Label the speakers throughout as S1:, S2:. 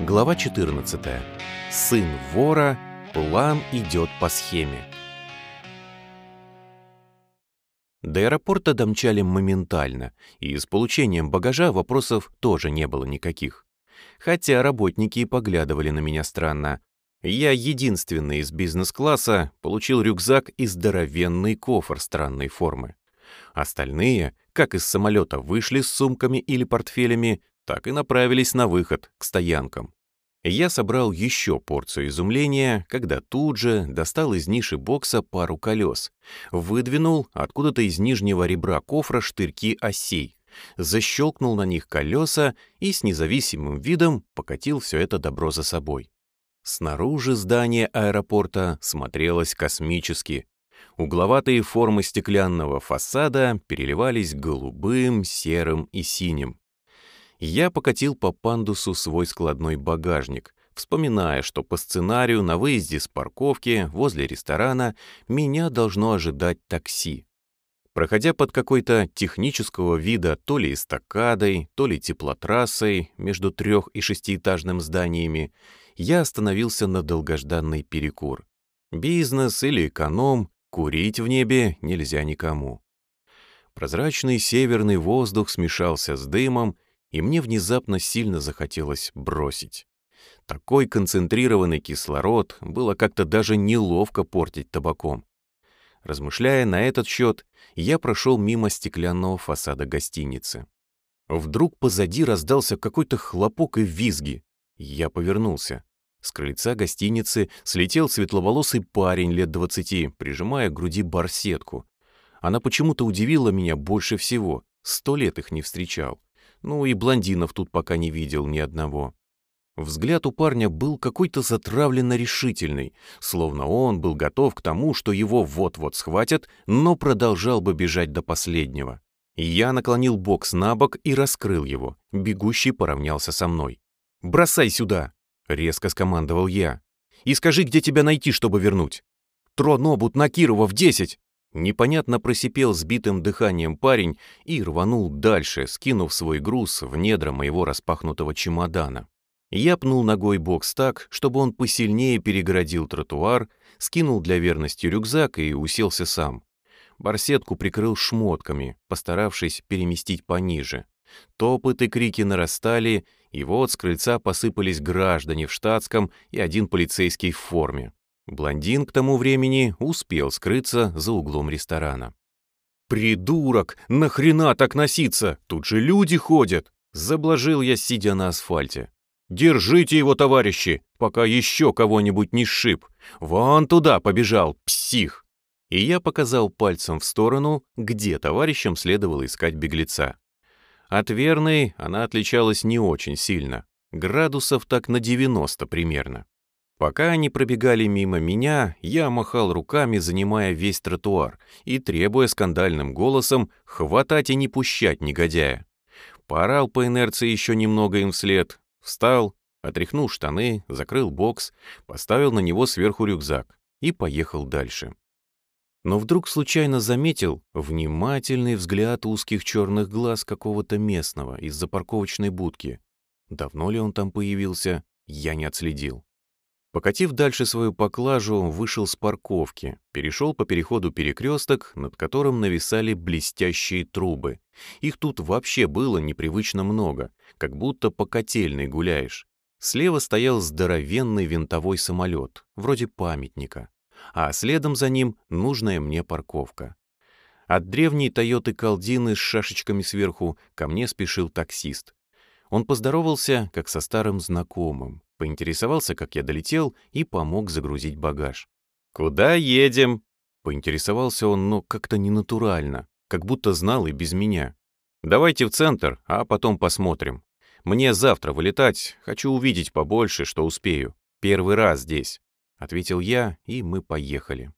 S1: Глава 14. Сын вора. План идет по схеме. До аэропорта домчали моментально, и с получением багажа вопросов тоже не было никаких. Хотя работники и поглядывали на меня странно. Я единственный из бизнес-класса получил рюкзак и здоровенный кофр странной формы. Остальные, как из самолета, вышли с сумками или портфелями, так и направились на выход, к стоянкам. Я собрал еще порцию изумления, когда тут же достал из ниши бокса пару колес, выдвинул откуда-то из нижнего ребра кофра штырьки осей, защелкнул на них колеса и с независимым видом покатил все это добро за собой. Снаружи здание аэропорта смотрелось космически. Угловатые формы стеклянного фасада переливались голубым, серым и синим. Я покатил по пандусу свой складной багажник, вспоминая, что по сценарию на выезде с парковки возле ресторана меня должно ожидать такси. Проходя под какой-то технического вида то ли эстакадой, то ли теплотрассой между трех- и шестиэтажным зданиями, я остановился на долгожданный перекур. Бизнес или эконом, курить в небе нельзя никому. Прозрачный северный воздух смешался с дымом, и мне внезапно сильно захотелось бросить. Такой концентрированный кислород было как-то даже неловко портить табаком. Размышляя на этот счет, я прошел мимо стеклянного фасада гостиницы. Вдруг позади раздался какой-то хлопок и визги. Я повернулся. С крыльца гостиницы слетел светловолосый парень лет двадцати, прижимая к груди барсетку. Она почему-то удивила меня больше всего. Сто лет их не встречал. Ну и блондинов тут пока не видел ни одного. Взгляд у парня был какой-то затравленно решительный, словно он был готов к тому, что его вот-вот схватят, но продолжал бы бежать до последнего. Я наклонил бокс на бок и раскрыл его. Бегущий поравнялся со мной. «Бросай сюда!» — резко скомандовал я. «И скажи, где тебя найти, чтобы вернуть?» «Тронобут на Кирова в десять!» Непонятно просипел сбитым дыханием парень и рванул дальше, скинув свой груз в недра моего распахнутого чемодана. Я пнул ногой бокс так, чтобы он посильнее перегородил тротуар, скинул для верности рюкзак и уселся сам. Барсетку прикрыл шмотками, постаравшись переместить пониже. Топот и крики нарастали, и вот с крыльца посыпались граждане в штатском и один полицейский в форме. Блондин к тому времени успел скрыться за углом ресторана. «Придурок! Нахрена так носиться? Тут же люди ходят!» Заблажил я, сидя на асфальте. «Держите его, товарищи, пока еще кого-нибудь не сшиб! Вон туда побежал, псих!» И я показал пальцем в сторону, где товарищам следовало искать беглеца. От верной она отличалась не очень сильно, градусов так на 90 примерно. Пока они пробегали мимо меня, я махал руками, занимая весь тротуар и требуя скандальным голосом хватать и не пущать негодяя. Порал по инерции еще немного им вслед, встал, отряхнул штаны, закрыл бокс, поставил на него сверху рюкзак и поехал дальше. Но вдруг случайно заметил внимательный взгляд узких черных глаз какого-то местного из-за парковочной будки. Давно ли он там появился, я не отследил. Покатив дальше свою поклажу, вышел с парковки, перешел по переходу перекресток, над которым нависали блестящие трубы. Их тут вообще было непривычно много, как будто по котельной гуляешь. Слева стоял здоровенный винтовой самолет, вроде памятника, а следом за ним нужная мне парковка. От древней Тойоты Калдины с шашечками сверху ко мне спешил таксист. Он поздоровался, как со старым знакомым, поинтересовался, как я долетел, и помог загрузить багаж. «Куда едем?» Поинтересовался он, но как-то ненатурально, как будто знал и без меня. «Давайте в центр, а потом посмотрим. Мне завтра вылетать, хочу увидеть побольше, что успею. Первый раз здесь», — ответил я, и мы поехали.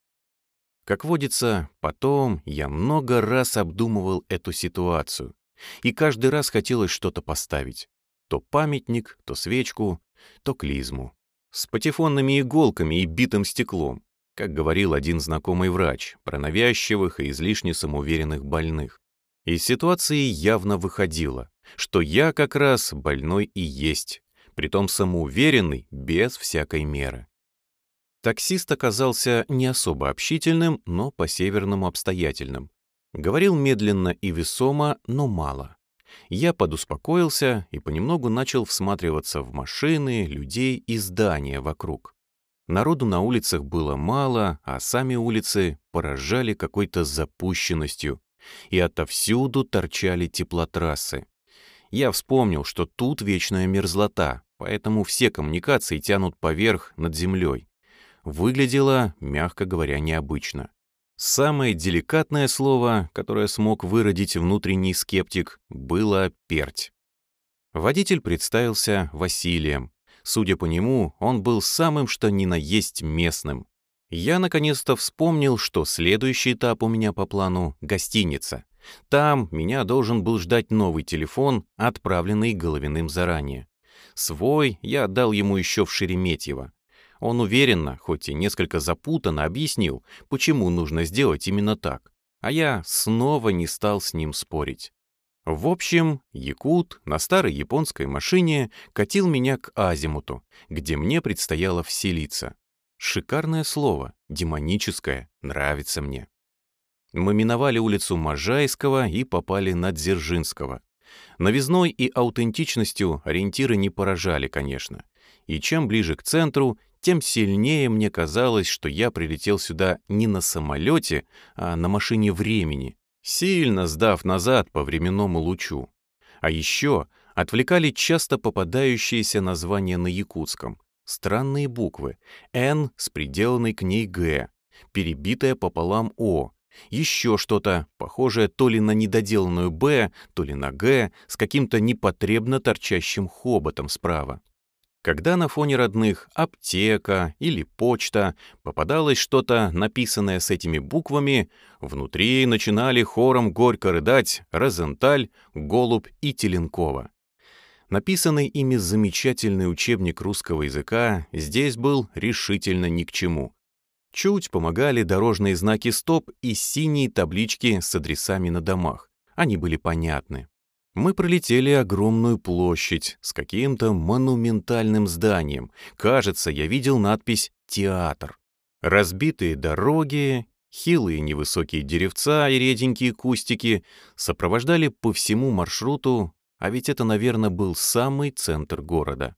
S1: Как водится, потом я много раз обдумывал эту ситуацию, и каждый раз хотелось что-то поставить. То памятник, то свечку, то клизму. С патефонными иголками и битым стеклом, как говорил один знакомый врач, про навязчивых и излишне самоуверенных больных. Из ситуации явно выходило, что я как раз больной и есть, притом самоуверенный, без всякой меры. Таксист оказался не особо общительным, но по-северному обстоятельным. Говорил медленно и весомо, но мало. Я подуспокоился и понемногу начал всматриваться в машины, людей и здания вокруг. Народу на улицах было мало, а сами улицы поражали какой-то запущенностью, и отовсюду торчали теплотрассы. Я вспомнил, что тут вечная мерзлота, поэтому все коммуникации тянут поверх над землей. Выглядело, мягко говоря, необычно. Самое деликатное слово, которое смог выродить внутренний скептик, было «перть». Водитель представился Василием. Судя по нему, он был самым что ни на есть местным. Я наконец-то вспомнил, что следующий этап у меня по плану — гостиница. Там меня должен был ждать новый телефон, отправленный Головиным заранее. Свой я отдал ему еще в Шереметьево. Он уверенно, хоть и несколько запутанно, объяснил, почему нужно сделать именно так. А я снова не стал с ним спорить. В общем, Якут на старой японской машине катил меня к Азимуту, где мне предстояло вселиться. Шикарное слово, демоническое, нравится мне. Мы миновали улицу Можайского и попали на Дзержинского. Новизной и аутентичностью ориентиры не поражали, конечно. И чем ближе к центру, тем сильнее мне казалось, что я прилетел сюда не на самолете, а на машине времени, сильно сдав назад по временному лучу. А еще отвлекали часто попадающиеся названия на якутском. Странные буквы. «Н» с приделанной к ней «Г», перебитая пополам «О», еще что-то, похожее то ли на недоделанную «Б», то ли на «Г», с каким-то непотребно торчащим хоботом справа. Когда на фоне родных аптека или почта попадалось что-то, написанное с этими буквами, внутри начинали хором горько рыдать Розенталь, Голубь и Теленкова. Написанный ими замечательный учебник русского языка здесь был решительно ни к чему. Чуть помогали дорожные знаки «Стоп» и синие таблички с адресами на домах. Они были понятны мы пролетели огромную площадь с каким-то монументальным зданием. Кажется, я видел надпись «Театр». Разбитые дороги, хилые невысокие деревца и реденькие кустики сопровождали по всему маршруту, а ведь это, наверное, был самый центр города.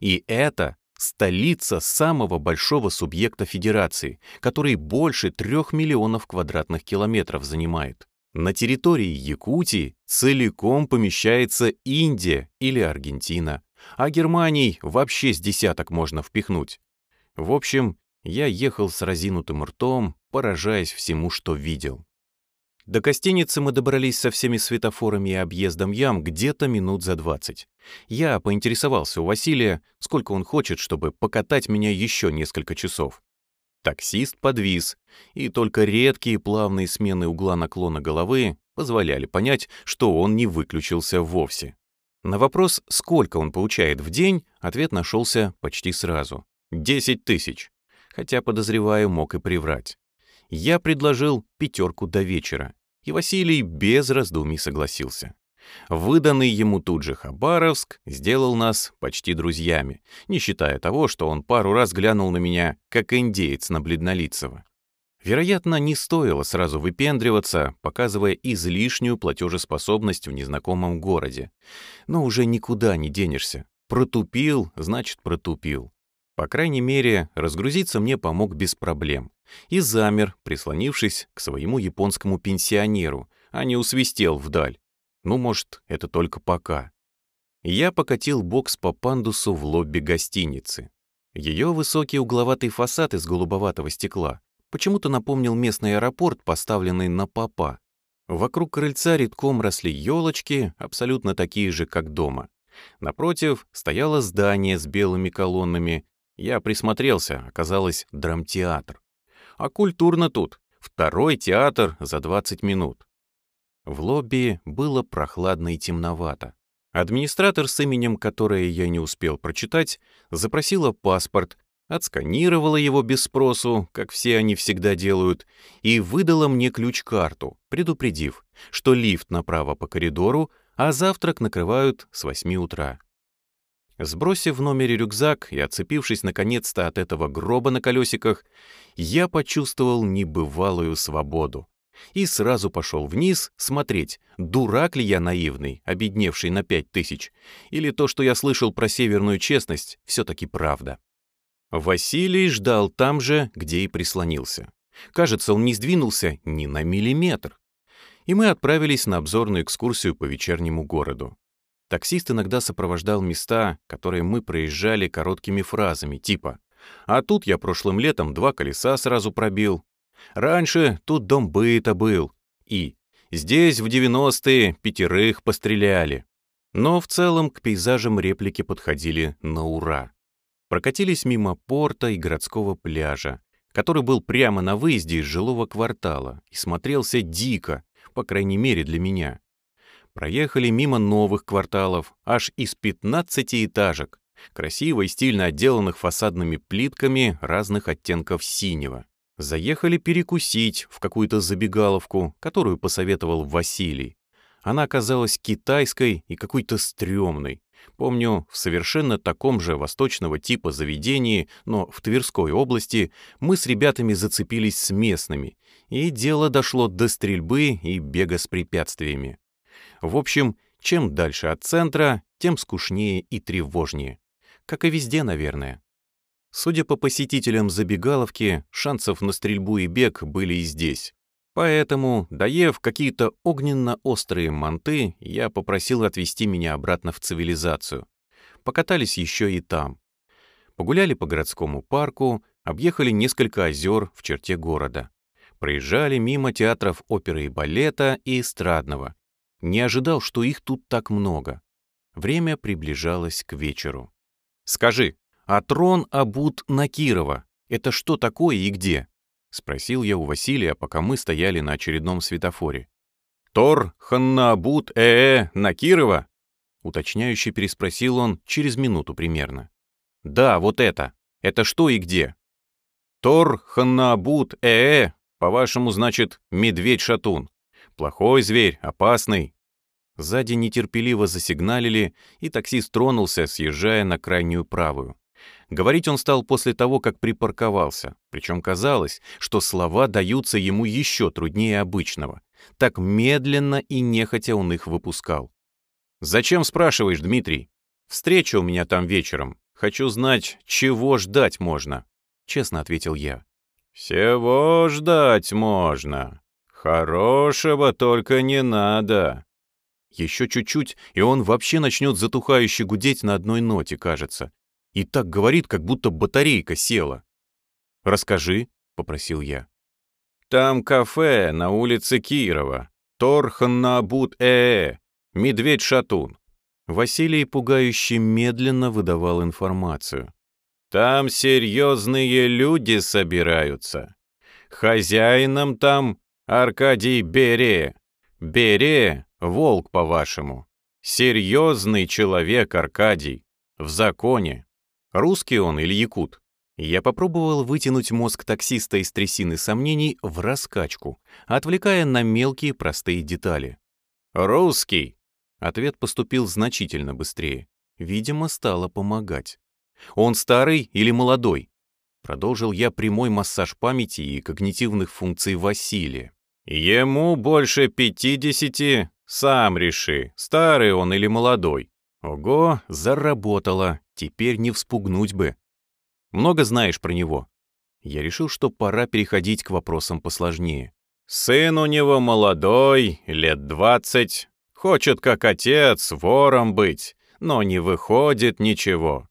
S1: И это столица самого большого субъекта Федерации, который больше трех миллионов квадратных километров занимает. На территории Якутии целиком помещается Индия или Аргентина, а Германий вообще с десяток можно впихнуть. В общем, я ехал с разинутым ртом, поражаясь всему, что видел. До гостиницы мы добрались со всеми светофорами и объездом ям где-то минут за двадцать. Я поинтересовался у Василия, сколько он хочет, чтобы покатать меня еще несколько часов. Таксист подвис, и только редкие плавные смены угла наклона головы позволяли понять, что он не выключился вовсе. На вопрос, сколько он получает в день, ответ нашелся почти сразу. Десять тысяч. Хотя, подозреваю, мог и приврать. Я предложил пятерку до вечера, и Василий без раздумий согласился. Выданный ему тут же Хабаровск сделал нас почти друзьями, не считая того, что он пару раз глянул на меня, как индеец на бледнолицего. Вероятно, не стоило сразу выпендриваться, показывая излишнюю платежеспособность в незнакомом городе. Но уже никуда не денешься. Протупил, значит, протупил. По крайней мере, разгрузиться мне помог без проблем. И замер, прислонившись к своему японскому пенсионеру, а не усвистел вдаль. Ну, может, это только пока. Я покатил бокс по пандусу в лобби гостиницы. Ее высокий угловатый фасад из голубоватого стекла почему-то напомнил местный аэропорт, поставленный на попа. Вокруг крыльца редком росли елочки, абсолютно такие же, как дома. Напротив стояло здание с белыми колоннами. Я присмотрелся, оказалось, драмтеатр. А культурно тут. Второй театр за 20 минут. В лобби было прохладно и темновато. Администратор с именем, которое я не успел прочитать, запросила паспорт, отсканировала его без спросу, как все они всегда делают, и выдала мне ключ-карту, предупредив, что лифт направо по коридору, а завтрак накрывают с 8 утра. Сбросив в номере рюкзак и отцепившись наконец-то от этого гроба на колесиках, я почувствовал небывалую свободу. И сразу пошел вниз смотреть, дурак ли я наивный, обедневший на пять тысяч, или то, что я слышал про северную честность, все-таки правда. Василий ждал там же, где и прислонился. Кажется, он не сдвинулся ни на миллиметр. И мы отправились на обзорную экскурсию по вечернему городу. Таксист иногда сопровождал места, которые мы проезжали короткими фразами, типа «А тут я прошлым летом два колеса сразу пробил». «Раньше тут дом быта был». И «Здесь в 90-е пятерых постреляли». Но в целом к пейзажам реплики подходили на ура. Прокатились мимо порта и городского пляжа, который был прямо на выезде из жилого квартала и смотрелся дико, по крайней мере для меня проехали мимо новых кварталов, аж из 15 этажек, красиво и стильно отделанных фасадными плитками разных оттенков синего. Заехали перекусить в какую-то забегаловку, которую посоветовал Василий. Она оказалась китайской и какой-то стрёмной. Помню, в совершенно таком же восточного типа заведении, но в Тверской области, мы с ребятами зацепились с местными, и дело дошло до стрельбы и бега с препятствиями. В общем, чем дальше от центра, тем скучнее и тревожнее. Как и везде, наверное. Судя по посетителям забегаловки, шансов на стрельбу и бег были и здесь. Поэтому, доев какие-то огненно-острые манты, я попросил отвезти меня обратно в цивилизацию. Покатались еще и там. Погуляли по городскому парку, объехали несколько озер в черте города. Проезжали мимо театров оперы и балета и эстрадного. Не ожидал, что их тут так много. Время приближалось к вечеру. «Скажи, а трон обут на Кирова — это что такое и где?» — спросил я у Василия, пока мы стояли на очередном светофоре. «Тор ханнаабут э-э на Кирова?» — уточняюще переспросил он через минуту примерно. «Да, вот это. Это что и где?» «Тор ханнаабут э-э, по-вашему, значит, медведь-шатун. Плохой зверь, опасный, Сзади нетерпеливо засигналили, и таксист тронулся, съезжая на крайнюю правую. Говорить он стал после того, как припарковался, причем казалось, что слова даются ему еще труднее обычного. Так медленно и нехотя он их выпускал. «Зачем спрашиваешь, Дмитрий? Встреча у меня там вечером. Хочу знать, чего ждать можно», — честно ответил я. «Всего ждать можно. Хорошего только не надо», еще чуть-чуть, и он вообще начнет затухающе гудеть на одной ноте, кажется. И так говорит, как будто батарейка села. «Расскажи», — попросил я. «Там кафе на улице Кирова. Торхан Набут э, Медведь-шатун». Василий пугающе медленно выдавал информацию. «Там серьезные люди собираются. Хозяином там Аркадий Бере. Бере Волк, по-вашему. Серьезный человек, Аркадий. В законе. Русский он или якут? Я попробовал вытянуть мозг таксиста из трясины сомнений в раскачку, отвлекая на мелкие простые детали. «Русский!» Ответ поступил значительно быстрее. Видимо, стало помогать. «Он старый или молодой?» Продолжил я прямой массаж памяти и когнитивных функций Василия. «Ему больше пятидесяти, сам реши, старый он или молодой. Ого, заработало, теперь не вспугнуть бы. Много знаешь про него? Я решил, что пора переходить к вопросам посложнее. Сын у него молодой, лет двадцать, хочет как отец вором быть, но не выходит ничего.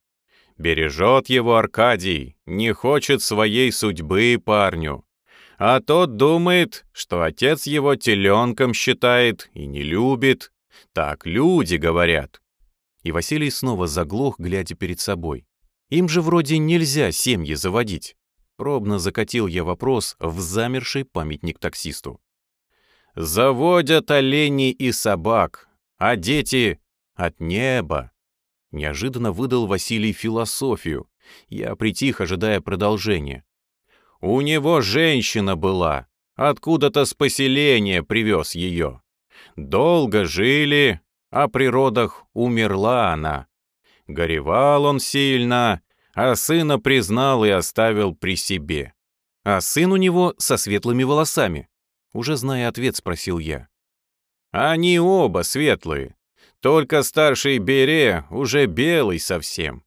S1: Бережет его Аркадий, не хочет своей судьбы парню. А тот думает, что отец его теленком считает и не любит. Так люди говорят. И Василий снова заглох, глядя перед собой. Им же вроде нельзя семьи заводить. Пробно закатил я вопрос в замерший памятник таксисту. «Заводят оленей и собак, а дети от неба». Неожиданно выдал Василий философию. Я притих, ожидая продолжения. У него женщина была, откуда-то с поселения привез ее. Долго жили, а при родах умерла она. Горевал он сильно, а сына признал и оставил при себе. А сын у него со светлыми волосами. Уже зная ответ, спросил я. Они оба светлые, только старший Бере уже белый совсем.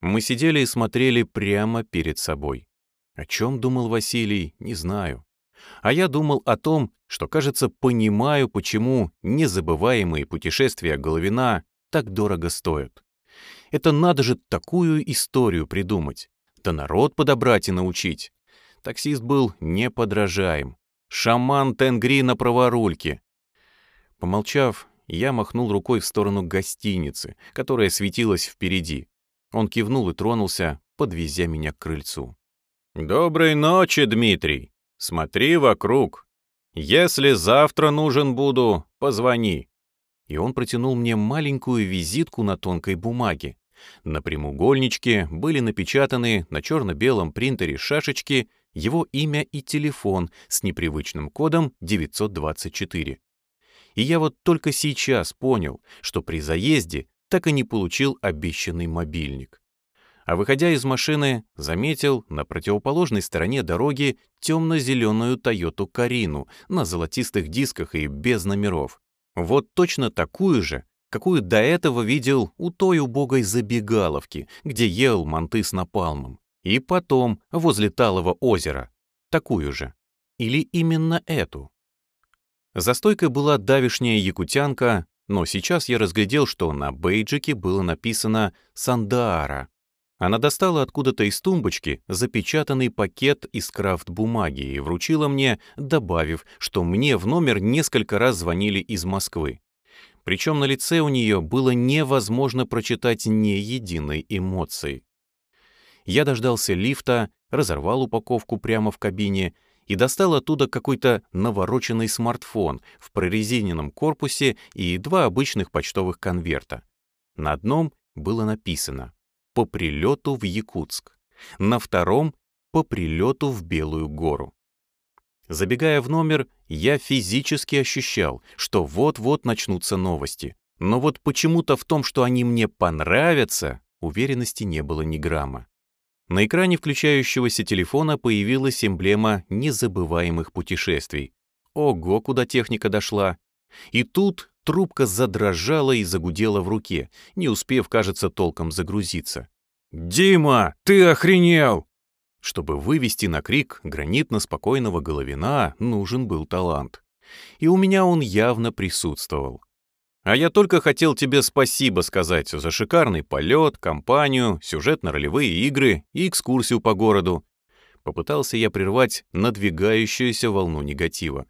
S1: Мы сидели и смотрели прямо перед собой. О чем думал Василий, не знаю. А я думал о том, что, кажется, понимаю, почему незабываемые путешествия Головина так дорого стоят. Это надо же такую историю придумать, да народ подобрать и научить. Таксист был неподражаем. Шаман Тенгри на праворульке. Помолчав, я махнул рукой в сторону гостиницы, которая светилась впереди. Он кивнул и тронулся, подвезя меня к крыльцу. «Доброй ночи, Дмитрий. Смотри вокруг. Если завтра нужен буду, позвони». И он протянул мне маленькую визитку на тонкой бумаге. На прямоугольничке были напечатаны на черно-белом принтере шашечки его имя и телефон с непривычным кодом 924. И я вот только сейчас понял, что при заезде так и не получил обещанный мобильник. А выходя из машины, заметил на противоположной стороне дороги темно-зеленую Тойоту Карину на золотистых дисках и без номеров. Вот точно такую же, какую до этого видел у той убогой забегаловки, где ел манты с напалмом. И потом, возле Талого озера. Такую же. Или именно эту. За стойкой была давишняя якутянка, но сейчас я разглядел, что на бейджике было написано «Сандаара». Она достала откуда-то из тумбочки запечатанный пакет из крафт-бумаги и вручила мне, добавив, что мне в номер несколько раз звонили из Москвы. Причем на лице у нее было невозможно прочитать ни единой эмоции. Я дождался лифта, разорвал упаковку прямо в кабине и достал оттуда какой-то навороченный смартфон в прорезиненном корпусе и два обычных почтовых конверта. На одном было написано «По прилету в Якутск», на втором «По прилету в Белую гору». Забегая в номер, я физически ощущал, что вот-вот начнутся новости. Но вот почему-то в том, что они мне понравятся, уверенности не было ни грамма. На экране включающегося телефона появилась эмблема незабываемых путешествий. Ого, куда техника дошла. И тут трубка задрожала и загудела в руке, не успев, кажется, толком загрузиться. «Дима, ты охренел!» Чтобы вывести на крик гранитно-спокойного Головина, нужен был талант. И у меня он явно присутствовал. А я только хотел тебе спасибо сказать за шикарный полет, компанию, сюжетно-ролевые игры и экскурсию по городу. Попытался я прервать надвигающуюся волну негатива.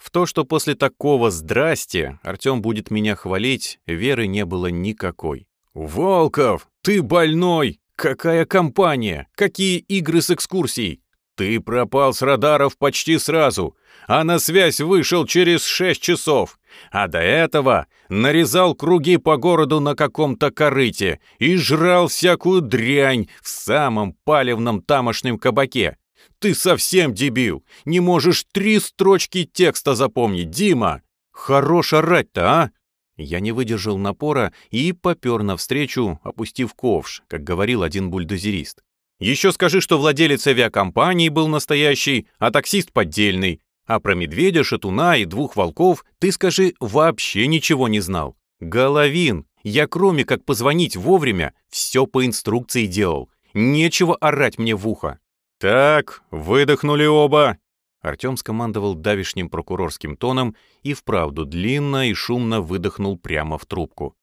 S1: В то, что после такого «здрасте» Артем будет меня хвалить, веры не было никакой. «Волков, ты больной! Какая компания? Какие игры с экскурсией? Ты пропал с радаров почти сразу, а на связь вышел через шесть часов. А до этого нарезал круги по городу на каком-то корыте и жрал всякую дрянь в самом палевном тамошнем кабаке. Ты совсем дебил, не можешь три строчки текста запомнить, Дима. Хорош орать-то, а? Я не выдержал напора и попер навстречу, опустив ковш, как говорил один бульдозерист. Еще скажи, что владелец авиакомпании был настоящий, а таксист поддельный. А про медведя, шатуна и двух волков ты, скажи, вообще ничего не знал. Головин, я кроме как позвонить вовремя, все по инструкции делал. Нечего орать мне в ухо. Так, выдохнули оба. Артем скомандовал давишним прокурорским тоном и вправду длинно и шумно выдохнул прямо в трубку.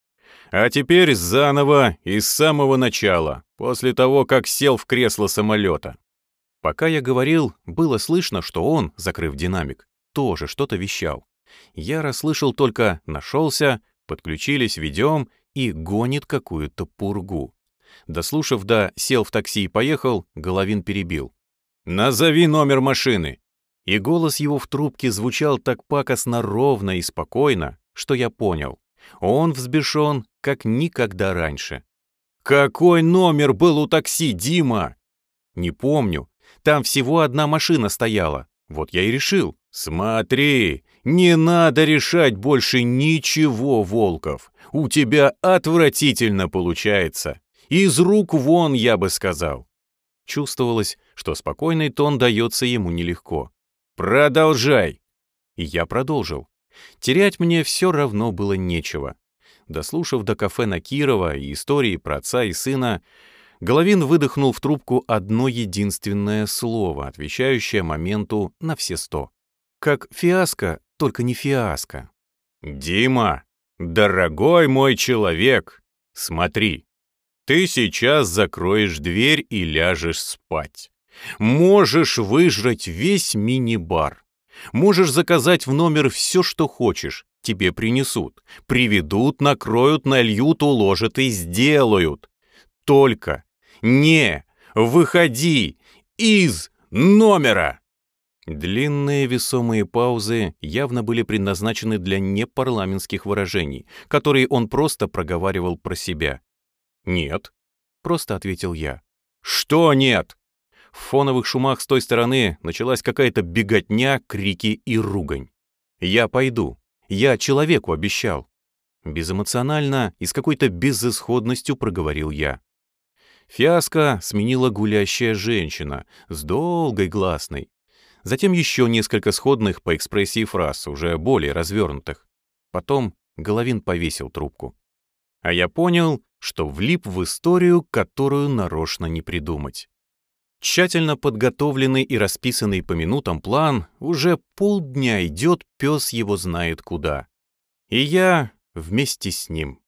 S1: А теперь заново и с самого начала, после того, как сел в кресло самолета. Пока я говорил, было слышно, что он, закрыв динамик, тоже что-то вещал. Я расслышал только «нашелся», «подключились, ведем» и «гонит какую-то пургу». Дослушав до «сел в такси и поехал», Головин перебил. «Назови номер машины». И голос его в трубке звучал так пакостно ровно и спокойно, что я понял. Он взбешен, как никогда раньше. «Какой номер был у такси, Дима?» «Не помню. Там всего одна машина стояла. Вот я и решил. Смотри, не надо решать больше ничего, Волков. У тебя отвратительно получается. Из рук вон, я бы сказал. Чувствовалось, что спокойный тон дается ему нелегко. «Продолжай!» И я продолжил. Терять мне все равно было нечего. Дослушав до кафе на Кирова и истории про отца и сына, Головин выдохнул в трубку одно единственное слово, отвечающее моменту на все сто. Как фиаско, только не фиаско. «Дима, дорогой мой человек, смотри, ты сейчас закроешь дверь и ляжешь спать. Можешь выжрать весь мини-бар. Можешь заказать в номер все, что хочешь. Тебе принесут. Приведут, накроют, нальют, уложат и сделают. Только не выходи из номера. Длинные весомые паузы явно были предназначены для непарламентских выражений, которые он просто проговаривал про себя. «Нет», — просто ответил я. «Что нет?» В фоновых шумах с той стороны началась какая-то беготня, крики и ругань. «Я пойду. Я человеку обещал». Безэмоционально и с какой-то безысходностью проговорил я. Фиаско сменила гулящая женщина с долгой гласной. Затем еще несколько сходных по экспрессии фраз, уже более развернутых. Потом Головин повесил трубку. А я понял, что влип в историю, которую нарочно не придумать. Тщательно подготовленный и расписанный по минутам план уже полдня идет, пес его знает куда. И я вместе с ним.